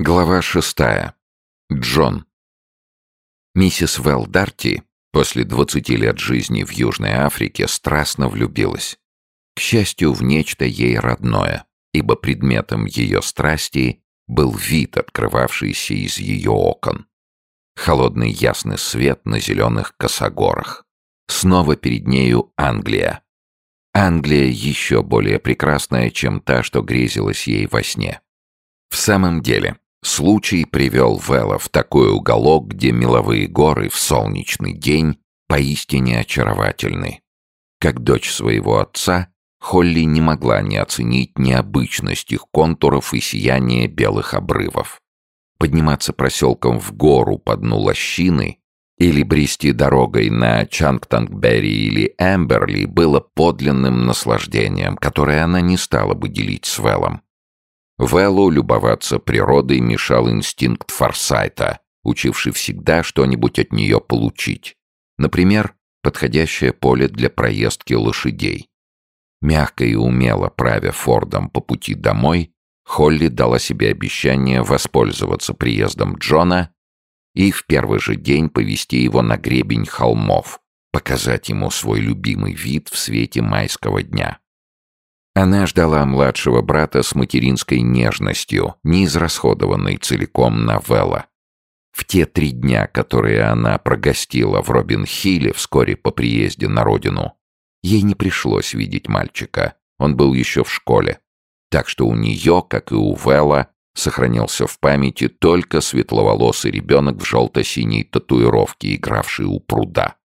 Глава шестая. Джон. Миссис Вэл Дарти после 20 лет жизни в Южной Африке страстно влюбилась. К счастью, в нечто ей родное, ибо предметом ее страсти был вид, открывавшийся из ее окон. Холодный ясный свет на зеленых косогорах. Снова перед нею Англия. Англия еще более прекрасная, чем та, что грезилась ей во сне. В самом деле, Случай привел Вэлла в такой уголок, где меловые горы в солнечный день поистине очаровательны. Как дочь своего отца, Холли не могла не оценить необычность их контуров и сияние белых обрывов. Подниматься проселком в гору по дну лощины или брести дорогой на Чангтангберри или Эмберли было подлинным наслаждением, которое она не стала бы делить с Вэллом. Вэллу любоваться природой мешал инстинкт Форсайта, учивший всегда что-нибудь от нее получить. Например, подходящее поле для проездки лошадей. Мягко и умело правя Фордом по пути домой, Холли дала себе обещание воспользоваться приездом Джона и в первый же день повести его на гребень холмов, показать ему свой любимый вид в свете майского дня. Она ждала младшего брата с материнской нежностью, не израсходованной целиком на Вэлла. В те три дня, которые она прогостила в Робин-Хилле вскоре по приезде на родину, ей не пришлось видеть мальчика, он был еще в школе. Так что у нее, как и у Вэлла, сохранился в памяти только светловолосый ребенок в желто-синей татуировке, игравший у пруда.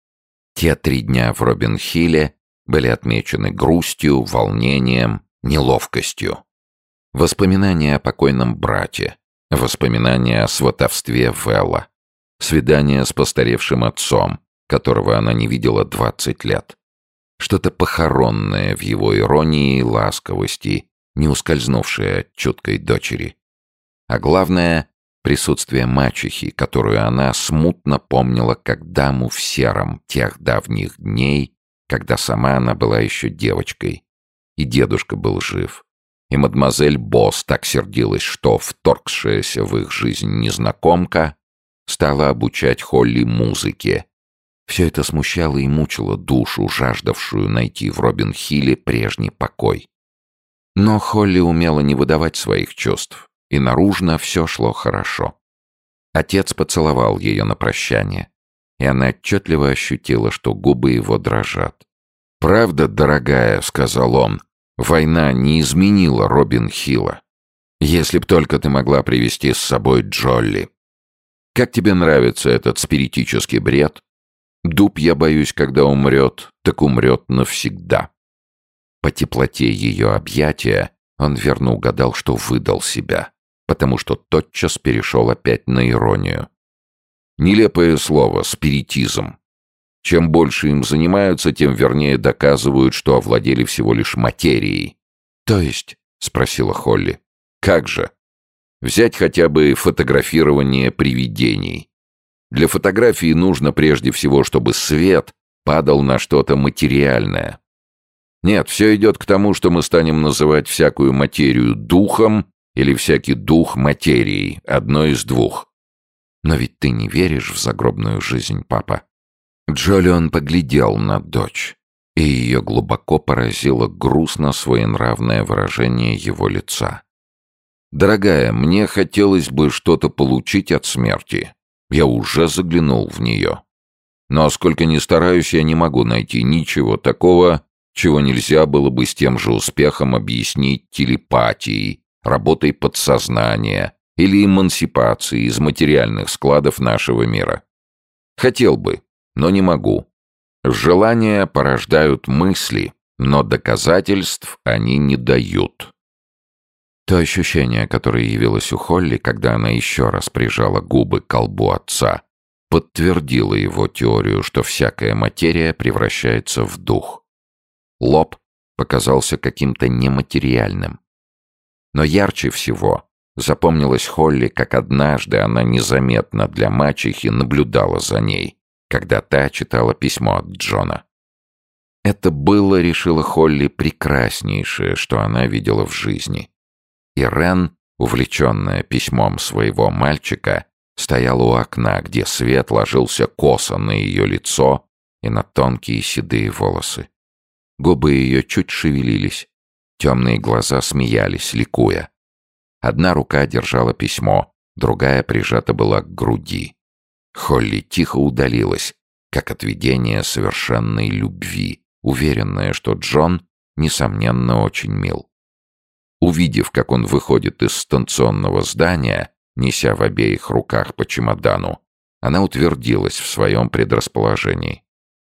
Те три дня в Робин-Хилле были отмечены грустью, волнением, неловкостью. Воспоминания о покойном брате, воспоминания о сватовстве Велла, свидание с постаревшим отцом, которого она не видела двадцать лет. Что-то похоронное в его иронии и ласковости, не ускользнувшее от чуткой дочери. А главное — присутствие мачехи, которую она смутно помнила как даму в сером тех давних дней, когда сама она была еще девочкой, и дедушка был жив. И мадемуазель Босс так сердилась, что вторгшаяся в их жизнь незнакомка стала обучать Холли музыке. Все это смущало и мучило душу, жаждавшую найти в Робин-Хилле прежний покой. Но Холли умела не выдавать своих чувств, и наружно все шло хорошо. Отец поцеловал ее на прощание и она отчетливо ощутила, что губы его дрожат. «Правда, дорогая», — сказал он, — «война не изменила Робин Хилла. Если б только ты могла привести с собой Джолли. Как тебе нравится этот спиритический бред? Дуб, я боюсь, когда умрет, так умрет навсегда». По теплоте ее объятия он верно угадал, что выдал себя, потому что тотчас перешел опять на иронию. Нелепое слово «спиритизм». Чем больше им занимаются, тем вернее доказывают, что овладели всего лишь материей. «То есть?» — спросила Холли. «Как же? Взять хотя бы фотографирование привидений. Для фотографии нужно прежде всего, чтобы свет падал на что-то материальное. Нет, все идет к тому, что мы станем называть всякую материю духом или всякий дух материей, одно из двух. Но ведь ты не веришь в загробную жизнь, папа. Джолион поглядел на дочь, и ее глубоко поразило грустно своенравное выражение его лица. «Дорогая, мне хотелось бы что-то получить от смерти. Я уже заглянул в нее. Но сколько ни стараюсь, я не могу найти ничего такого, чего нельзя было бы с тем же успехом объяснить телепатией, работой подсознания, или эмансипации из материальных складов нашего мира. Хотел бы, но не могу. Желания порождают мысли, но доказательств они не дают. То ощущение, которое явилось у Холли, когда она еще раз прижала губы к колбу отца, подтвердило его теорию, что всякая материя превращается в дух. Лоб показался каким-то нематериальным. Но ярче всего Запомнилась Холли, как однажды она незаметно для мачехи наблюдала за ней, когда та читала письмо от Джона. Это было, решила Холли, прекраснейшее, что она видела в жизни. И Рен увлеченная письмом своего мальчика, стояла у окна, где свет ложился косо на ее лицо и на тонкие седые волосы. Губы ее чуть шевелились, темные глаза смеялись, ликуя. Одна рука держала письмо, другая прижата была к груди. Холли тихо удалилась, как от видения совершенной любви, уверенная, что Джон, несомненно, очень мил. Увидев, как он выходит из станционного здания, неся в обеих руках по чемодану, она утвердилась в своем предрасположении.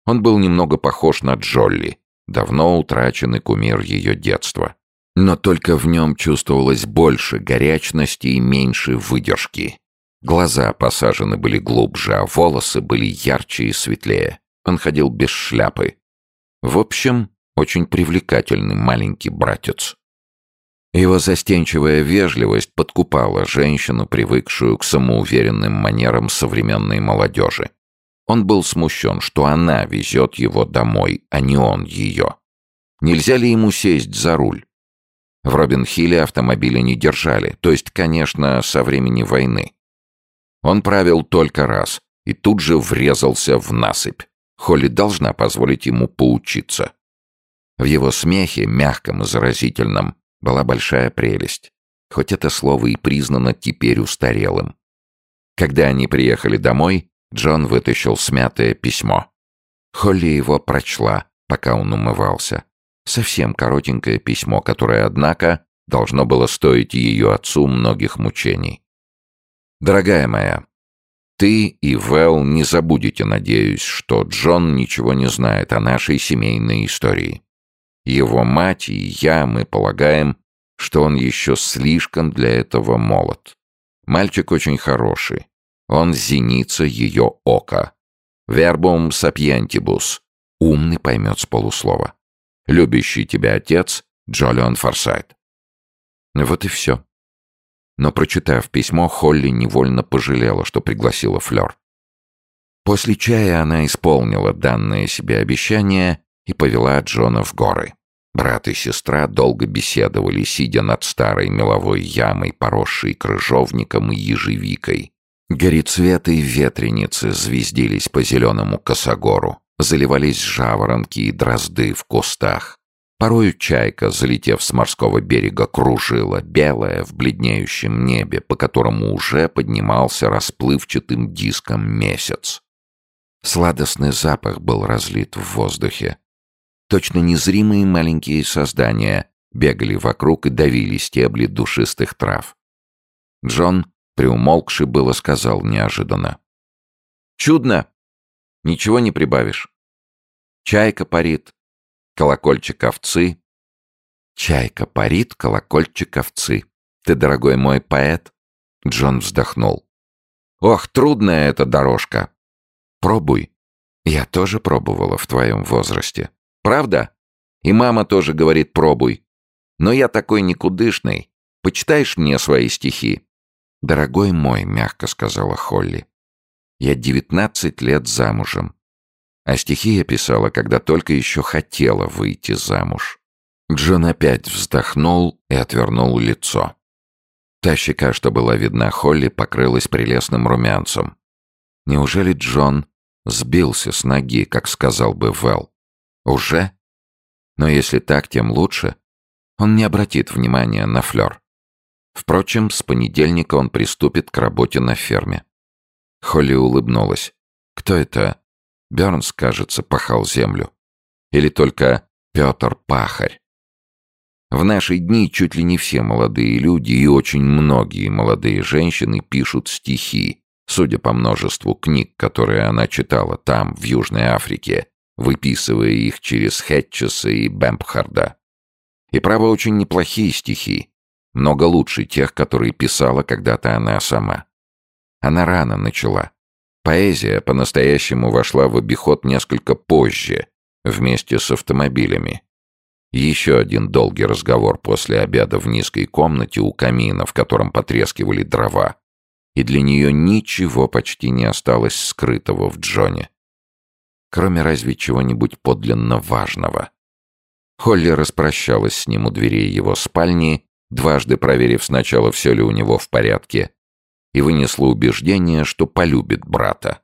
Он был немного похож на Джолли, давно утраченный кумир ее детства. Но только в нем чувствовалось больше горячности и меньше выдержки. Глаза посажены были глубже, а волосы были ярче и светлее. Он ходил без шляпы. В общем, очень привлекательный маленький братец. Его застенчивая вежливость подкупала женщину, привыкшую к самоуверенным манерам современной молодежи. Он был смущен, что она везет его домой, а не он ее. Нельзя ли ему сесть за руль? В Робин-Хилле автомобиля не держали, то есть, конечно, со времени войны. Он правил только раз и тут же врезался в насыпь. Холли должна позволить ему поучиться. В его смехе, мягком и заразительном, была большая прелесть, хоть это слово и признано теперь устарелым. Когда они приехали домой, Джон вытащил смятое письмо. Холли его прочла, пока он умывался. Совсем коротенькое письмо, которое, однако, должно было стоить ее отцу многих мучений. «Дорогая моя, ты и Вэл не забудете, надеюсь, что Джон ничего не знает о нашей семейной истории. Его мать и я, мы полагаем, что он еще слишком для этого молод. Мальчик очень хороший. Он зеница ее ока. Вербум сапьентибус. Умный поймет с полуслова. Любящий тебя отец Джолион Форсайт. Вот и все. Но, прочитав письмо, Холли невольно пожалела, что пригласила Флёр. После чая она исполнила данное себе обещание и повела Джона в горы. Брат и сестра долго беседовали, сидя над старой меловой ямой, поросшей крыжовником и ежевикой. Горецветы ветреницы звездились по зеленому косогору, заливались жаворонки и дрозды в кустах. Порою чайка, залетев с морского берега, кружила, белая в бледнеющем небе, по которому уже поднимался расплывчатым диском месяц. Сладостный запах был разлит в воздухе. Точно незримые маленькие создания бегали вокруг и давили стебли душистых трав. Джон, приумолкший было, сказал неожиданно. «Чудно! Ничего не прибавишь. Чайка парит, колокольчик овцы». «Чайка парит, колокольчик овцы. Ты, дорогой мой поэт?» Джон вздохнул. «Ох, трудная эта дорожка!» «Пробуй. Я тоже пробовала в твоем возрасте. Правда? И мама тоже говорит «пробуй». Но я такой никудышный. Почитаешь мне свои стихи?» «Дорогой мой», — мягко сказала Холли, — «я девятнадцать лет замужем. А стихи я писала, когда только еще хотела выйти замуж». Джон опять вздохнул и отвернул лицо. Та щека, что была видна Холли, покрылась прелестным румянцем. Неужели Джон сбился с ноги, как сказал бы Вэл? Уже? Но если так, тем лучше. Он не обратит внимания на флёр. Впрочем, с понедельника он приступит к работе на ферме. Холли улыбнулась. Кто это? Бёрнс, кажется, пахал землю. Или только Пётр Пахарь. В наши дни чуть ли не все молодые люди и очень многие молодые женщины пишут стихи, судя по множеству книг, которые она читала там, в Южной Африке, выписывая их через Хэтчеса и Бэмпхарда. И право очень неплохие стихи, много лучше тех, которые писала когда-то она сама. Она рано начала. Поэзия по-настоящему вошла в обиход несколько позже, вместе с автомобилями. Еще один долгий разговор после обеда в низкой комнате у камина, в котором потрескивали дрова. И для нее ничего почти не осталось скрытого в Джоне кроме разве чего-нибудь подлинно важного. Холли распрощалась с ним у дверей его спальни дважды проверив сначала, все ли у него в порядке, и вынесла убеждение, что полюбит брата,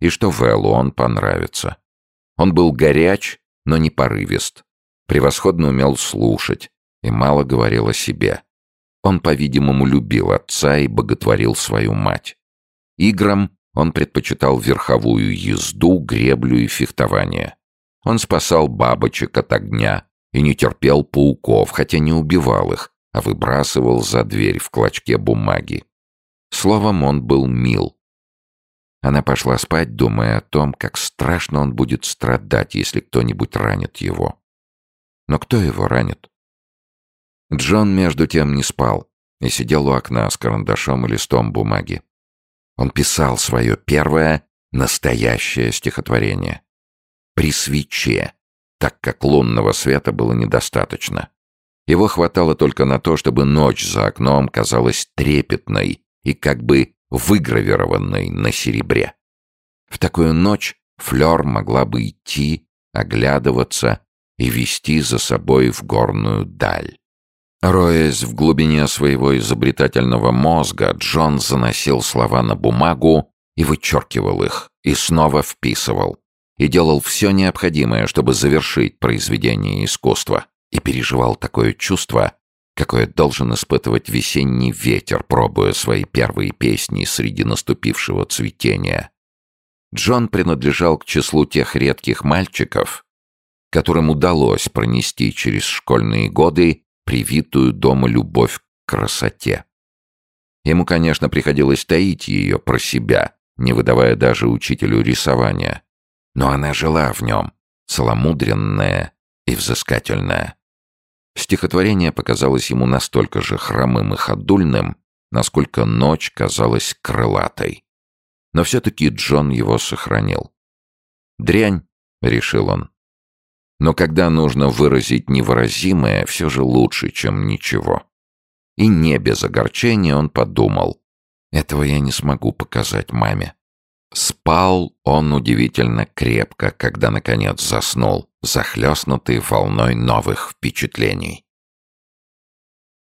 и что Вэллу он понравится. Он был горяч, но не порывист, превосходно умел слушать и мало говорил о себе. Он, по-видимому, любил отца и боготворил свою мать. Играм он предпочитал верховую езду, греблю и фехтование. Он спасал бабочек от огня и не терпел пауков, хотя не убивал их, а выбрасывал за дверь в клочке бумаги. Словом, он был мил. Она пошла спать, думая о том, как страшно он будет страдать, если кто-нибудь ранит его. Но кто его ранит? Джон, между тем, не спал и сидел у окна с карандашом и листом бумаги. Он писал свое первое настоящее стихотворение. При свече, так как лунного света было недостаточно. Его хватало только на то, чтобы ночь за окном казалась трепетной и как бы выгравированной на серебре. В такую ночь Флёр могла бы идти, оглядываться и вести за собой в горную даль. Роясь в глубине своего изобретательного мозга, Джон заносил слова на бумагу и вычеркивал их, и снова вписывал, и делал все необходимое, чтобы завершить произведение искусства, и переживал такое чувство, какое должен испытывать весенний ветер, пробуя свои первые песни среди наступившего цветения. Джон принадлежал к числу тех редких мальчиков, которым удалось пронести через школьные годы привитую дома любовь к красоте. Ему, конечно, приходилось таить ее про себя, не выдавая даже учителю рисования. Но она жила в нем, целомудренная и взыскательная. Стихотворение показалось ему настолько же хромым и ходульным, насколько ночь казалась крылатой. Но все-таки Джон его сохранил. «Дрянь», — решил он, но когда нужно выразить невыразимое, все же лучше, чем ничего. И не без огорчения он подумал. Этого я не смогу показать маме. Спал он удивительно крепко, когда наконец заснул, захлестнутый волной новых впечатлений.